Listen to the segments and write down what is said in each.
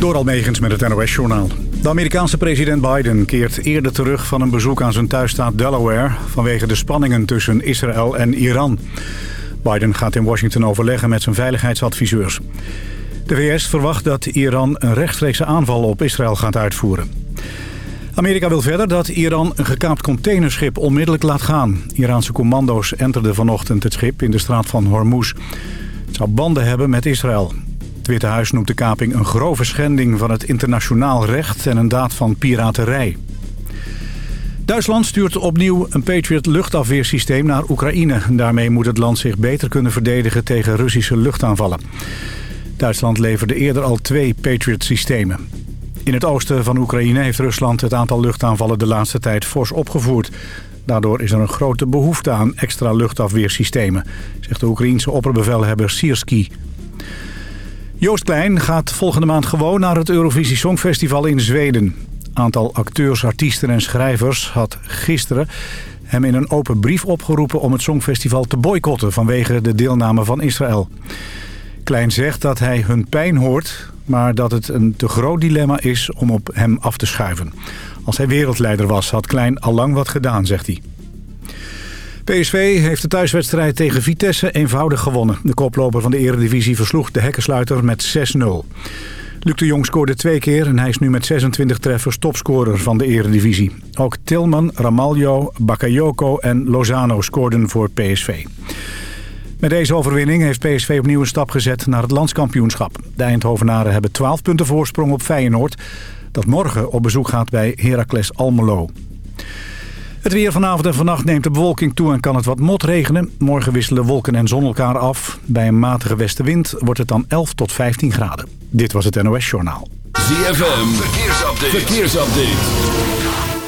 Door Almegens met het NOS-journaal. De Amerikaanse president Biden keert eerder terug van een bezoek aan zijn thuisstaat Delaware... vanwege de spanningen tussen Israël en Iran. Biden gaat in Washington overleggen met zijn veiligheidsadviseurs. De VS verwacht dat Iran een rechtstreekse aanval op Israël gaat uitvoeren. Amerika wil verder dat Iran een gekaapt containerschip onmiddellijk laat gaan. Iraanse commando's enterden vanochtend het schip in de straat van Hormuz. Het zou banden hebben met Israël. Witte Huis noemt de kaping een grove schending van het internationaal recht... en een daad van piraterij. Duitsland stuurt opnieuw een Patriot luchtafweersysteem naar Oekraïne. Daarmee moet het land zich beter kunnen verdedigen tegen Russische luchtaanvallen. Duitsland leverde eerder al twee Patriot-systemen. In het oosten van Oekraïne heeft Rusland het aantal luchtaanvallen de laatste tijd fors opgevoerd. Daardoor is er een grote behoefte aan extra luchtafweersystemen, zegt de Oekraïense opperbevelhebber Sierski. Joost Klein gaat volgende maand gewoon naar het Eurovisie Songfestival in Zweden. Aantal acteurs, artiesten en schrijvers had gisteren hem in een open brief opgeroepen om het Songfestival te boycotten vanwege de deelname van Israël. Klein zegt dat hij hun pijn hoort, maar dat het een te groot dilemma is om op hem af te schuiven. Als hij wereldleider was, had Klein allang wat gedaan, zegt hij. PSV heeft de thuiswedstrijd tegen Vitesse eenvoudig gewonnen. De koploper van de eredivisie versloeg de hekkensluiter met 6-0. Luc de Jong scoorde twee keer en hij is nu met 26 treffers topscorer van de eredivisie. Ook Tilman, Ramaljo, Bakayoko en Lozano scoorden voor PSV. Met deze overwinning heeft PSV opnieuw een stap gezet naar het landskampioenschap. De Eindhovenaren hebben 12 punten voorsprong op Feyenoord... dat morgen op bezoek gaat bij Heracles Almelo. Het weer vanavond en vannacht neemt de bewolking toe en kan het wat motregenen. Morgen wisselen wolken en zon elkaar af. Bij een matige westenwind wordt het dan 11 tot 15 graden. Dit was het NOS Journaal. ZFM, verkeersupdate. verkeersupdate.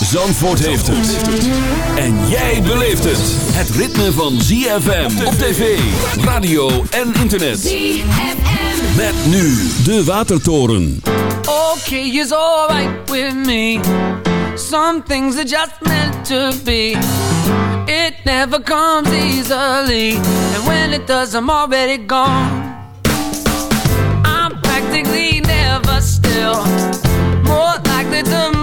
Zandvoort heeft het. En jij beleeft het. Het ritme van ZFM op tv, radio en internet. ZFM. Met nu de Watertoren. Okay is alright with me. Some things are just meant to be. It never comes easily. And when it does, I'm already gone. I'm practically never still. More likely to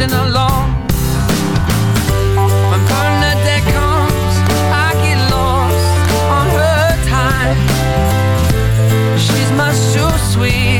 marching along. Comes, I get lost on her time. She's my sweet.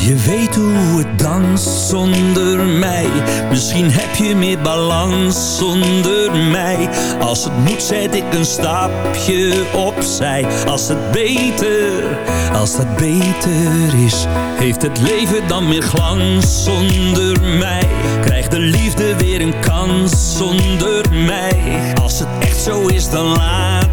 Je weten hoe het danst zonder mij? Misschien heb je meer balans zonder mij. Als het moet zet ik een stapje opzij. Als het beter, als dat beter is. Heeft het leven dan meer glans zonder mij? Krijgt de liefde weer een kans zonder mij? Als het echt zo is dan laat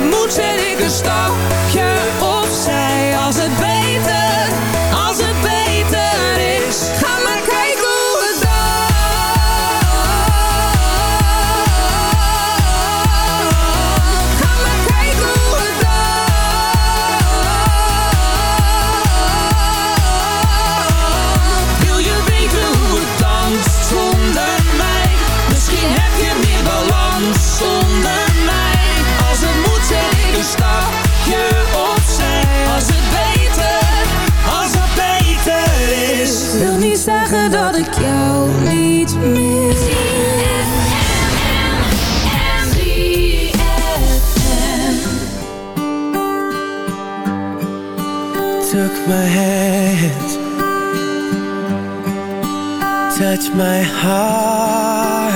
moet zet ik een stapje my hand Touched my heart.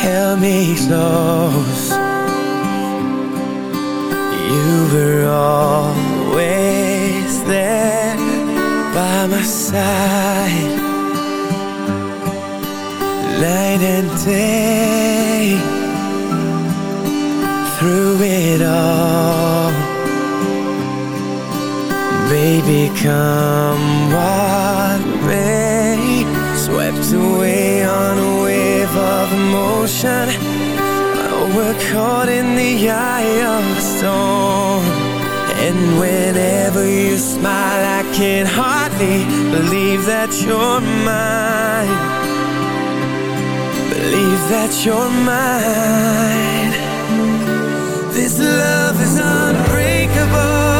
Held me close. You were always there By my side. Night and day. Through it all Baby, come what may. Swept away on a wave of emotion. We're caught in the eye of the storm. And whenever you smile I can hardly believe that you're mine. Believe that you're mine. This love is unbreakable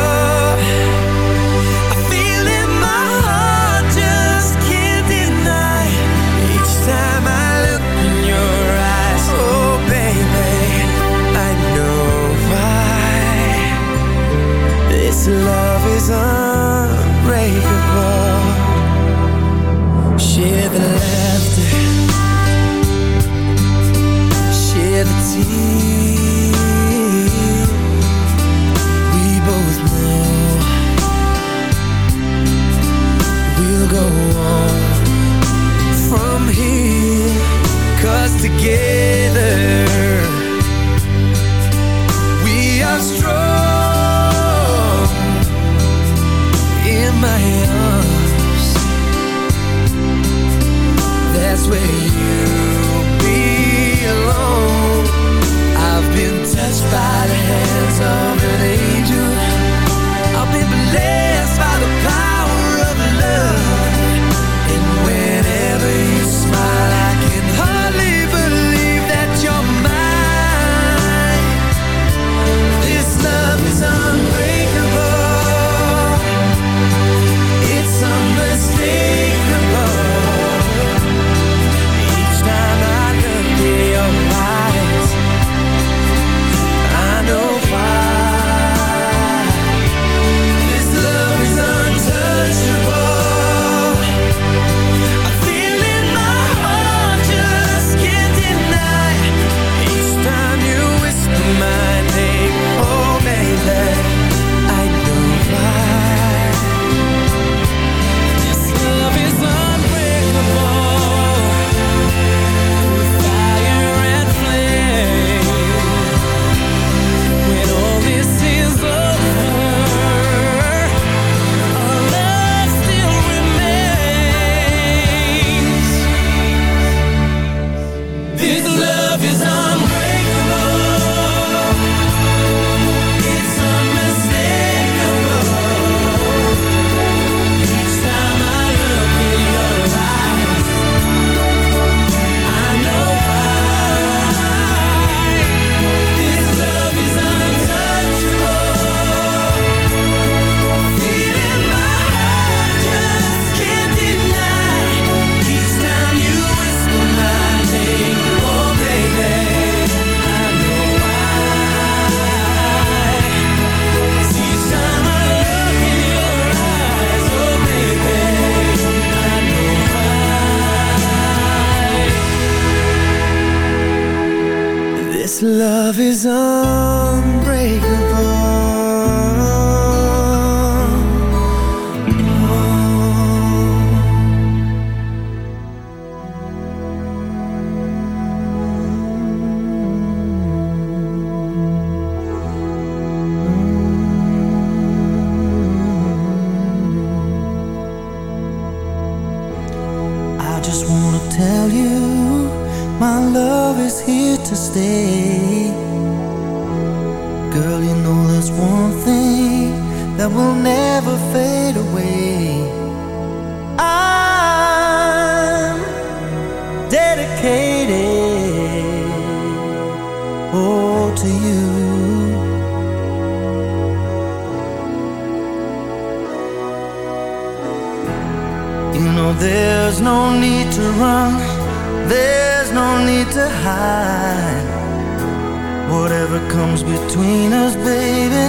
feels, baby,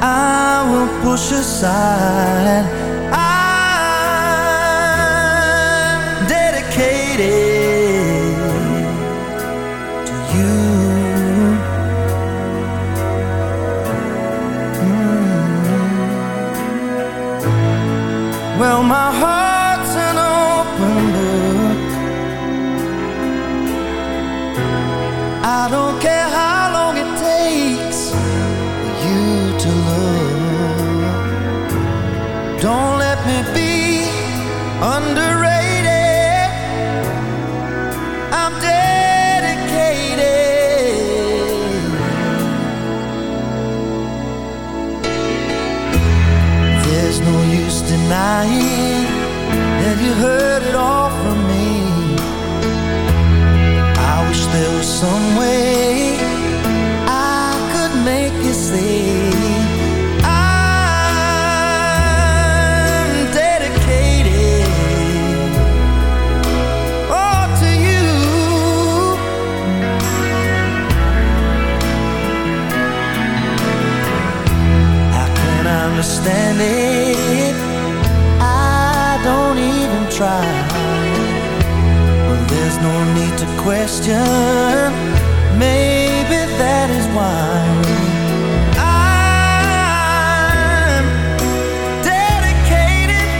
I will push aside. lying you heard it all from me? I wish there was some way I could make you see. I'm dedicated oh, to you. can't understand it? no need to question. Maybe that is why I'm dedicated.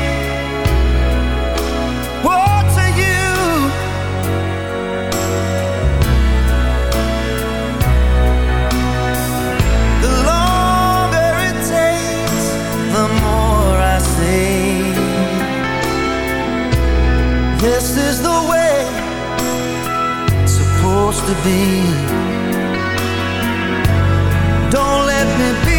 To you. The longer it takes, the more I This is the way supposed to be. Don't let me be.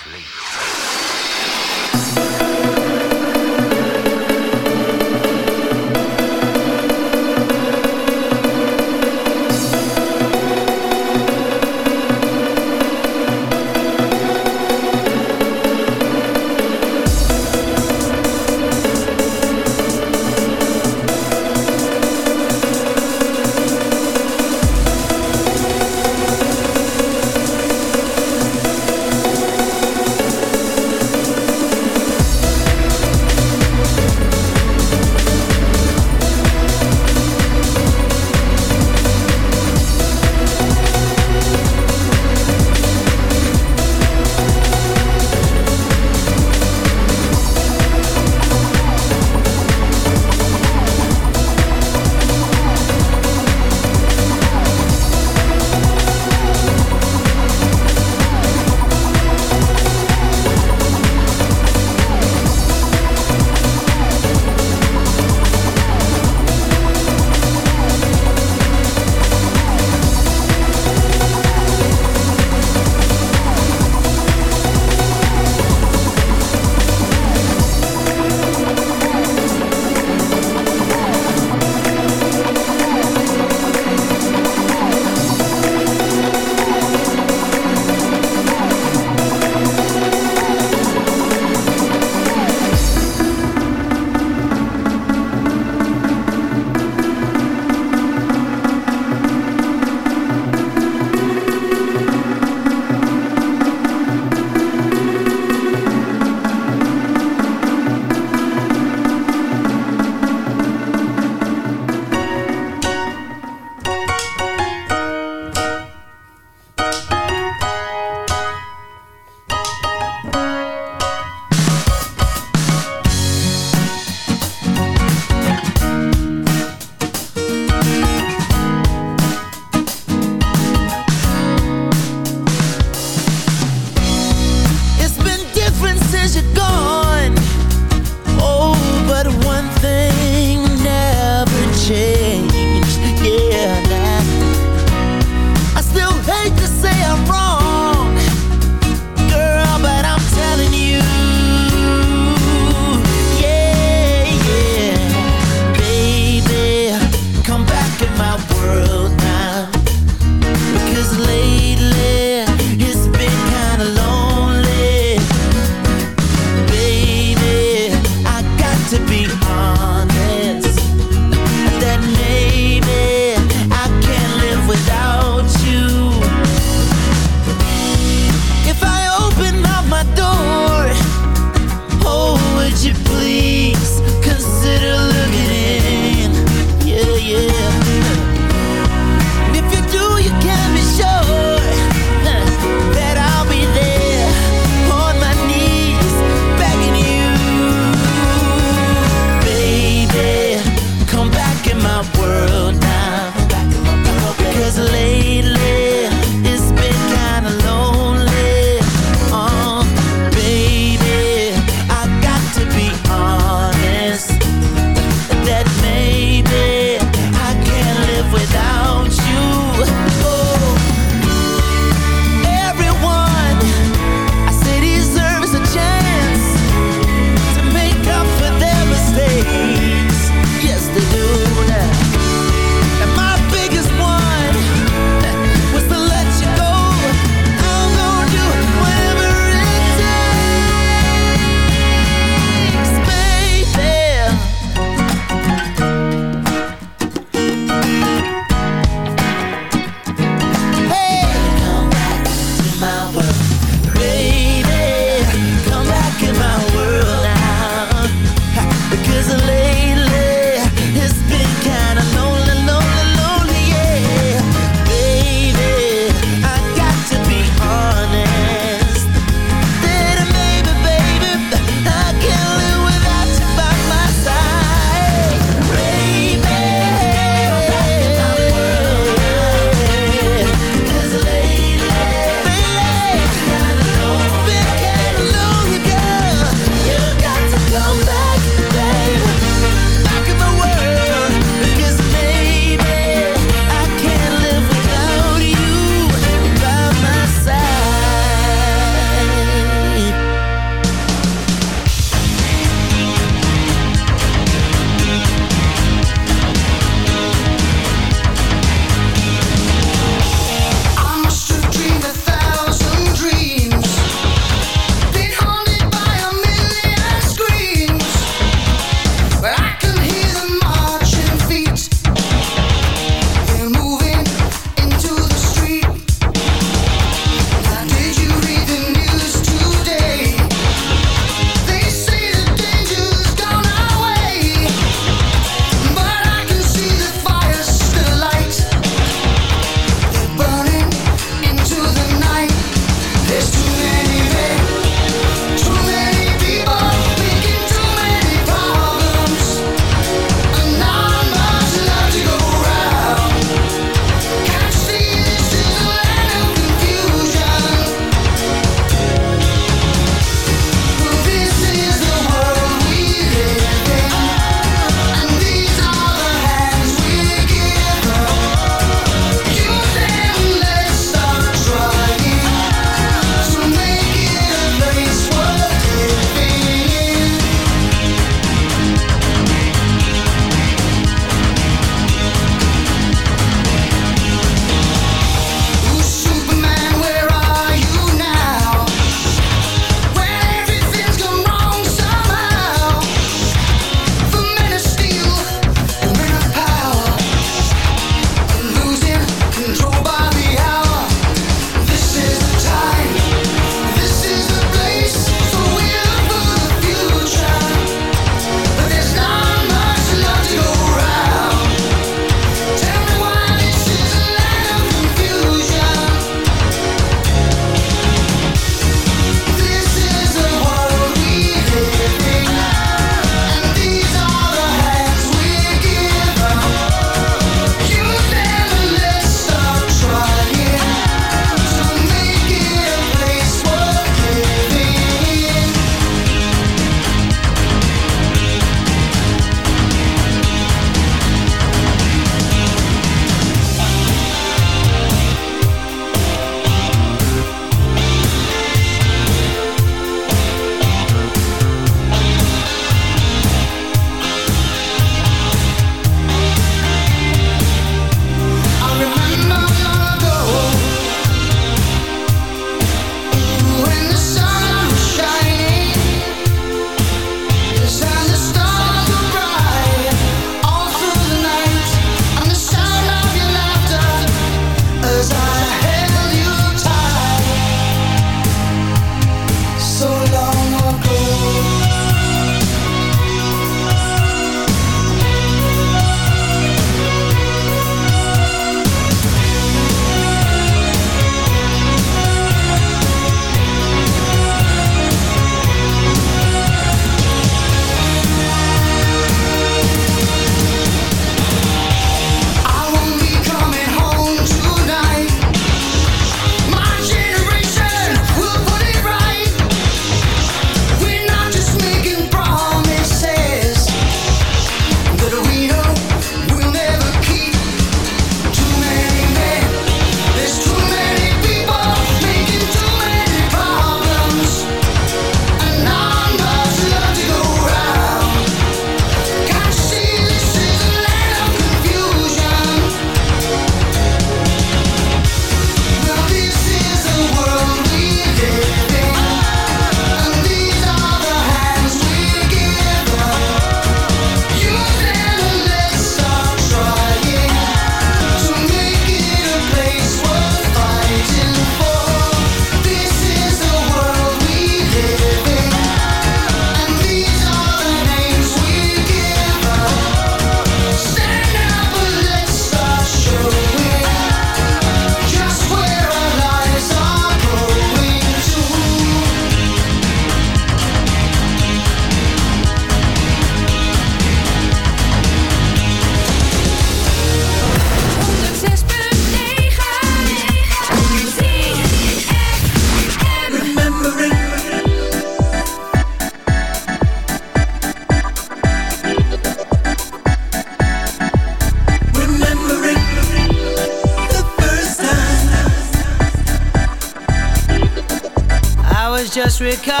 America.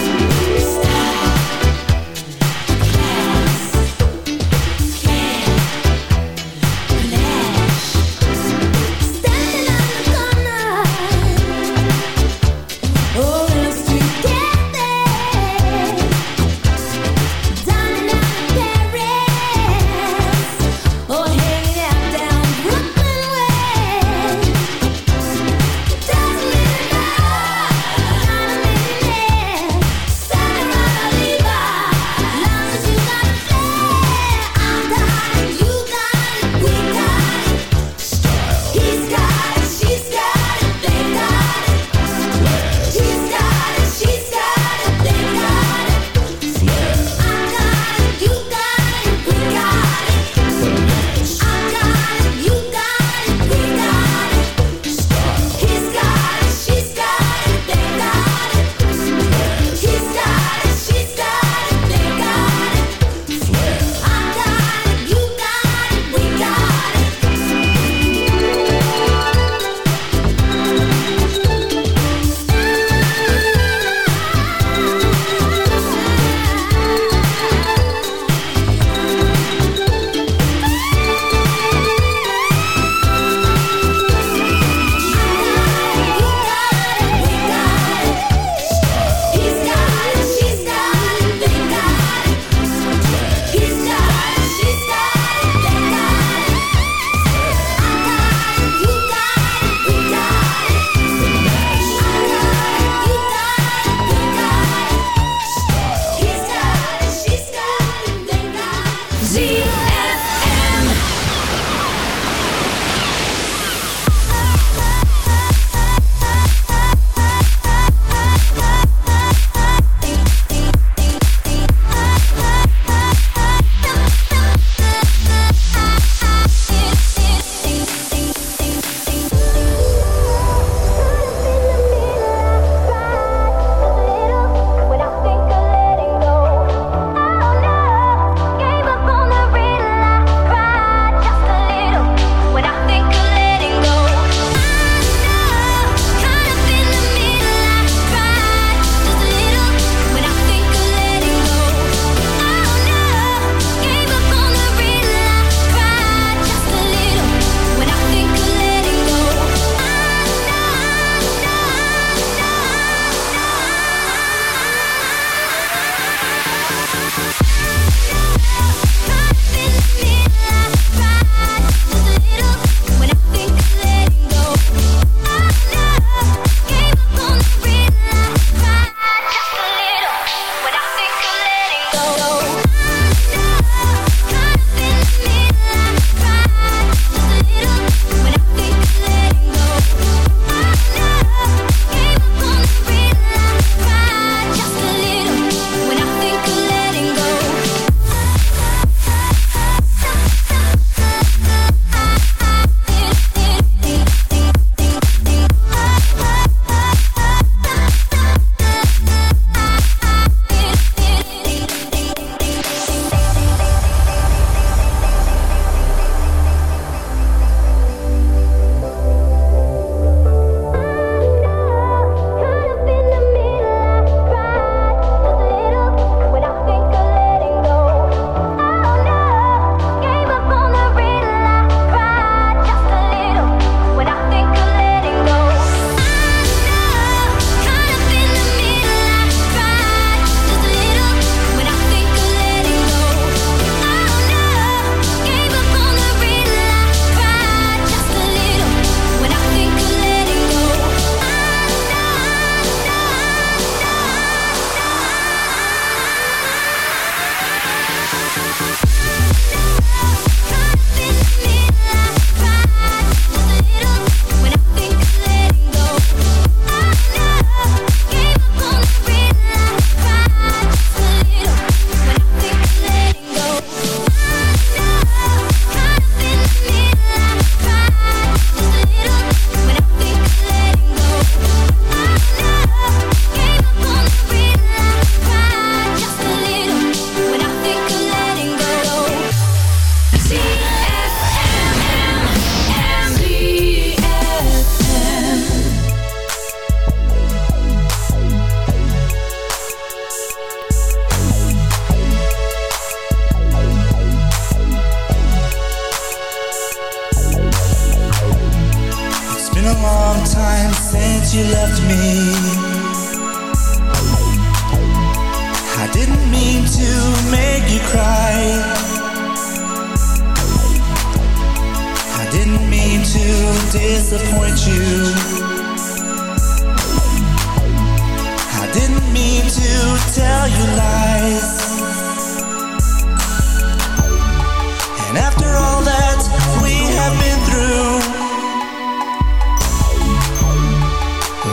And after all that we have been through,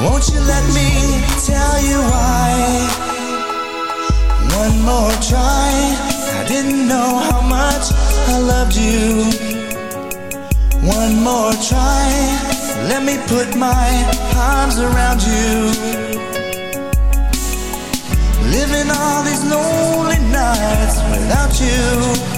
won't you let me tell you why? One more try. I didn't know how much I loved you. One more try. Let me put my arms around you. Living all these lonely nights without you.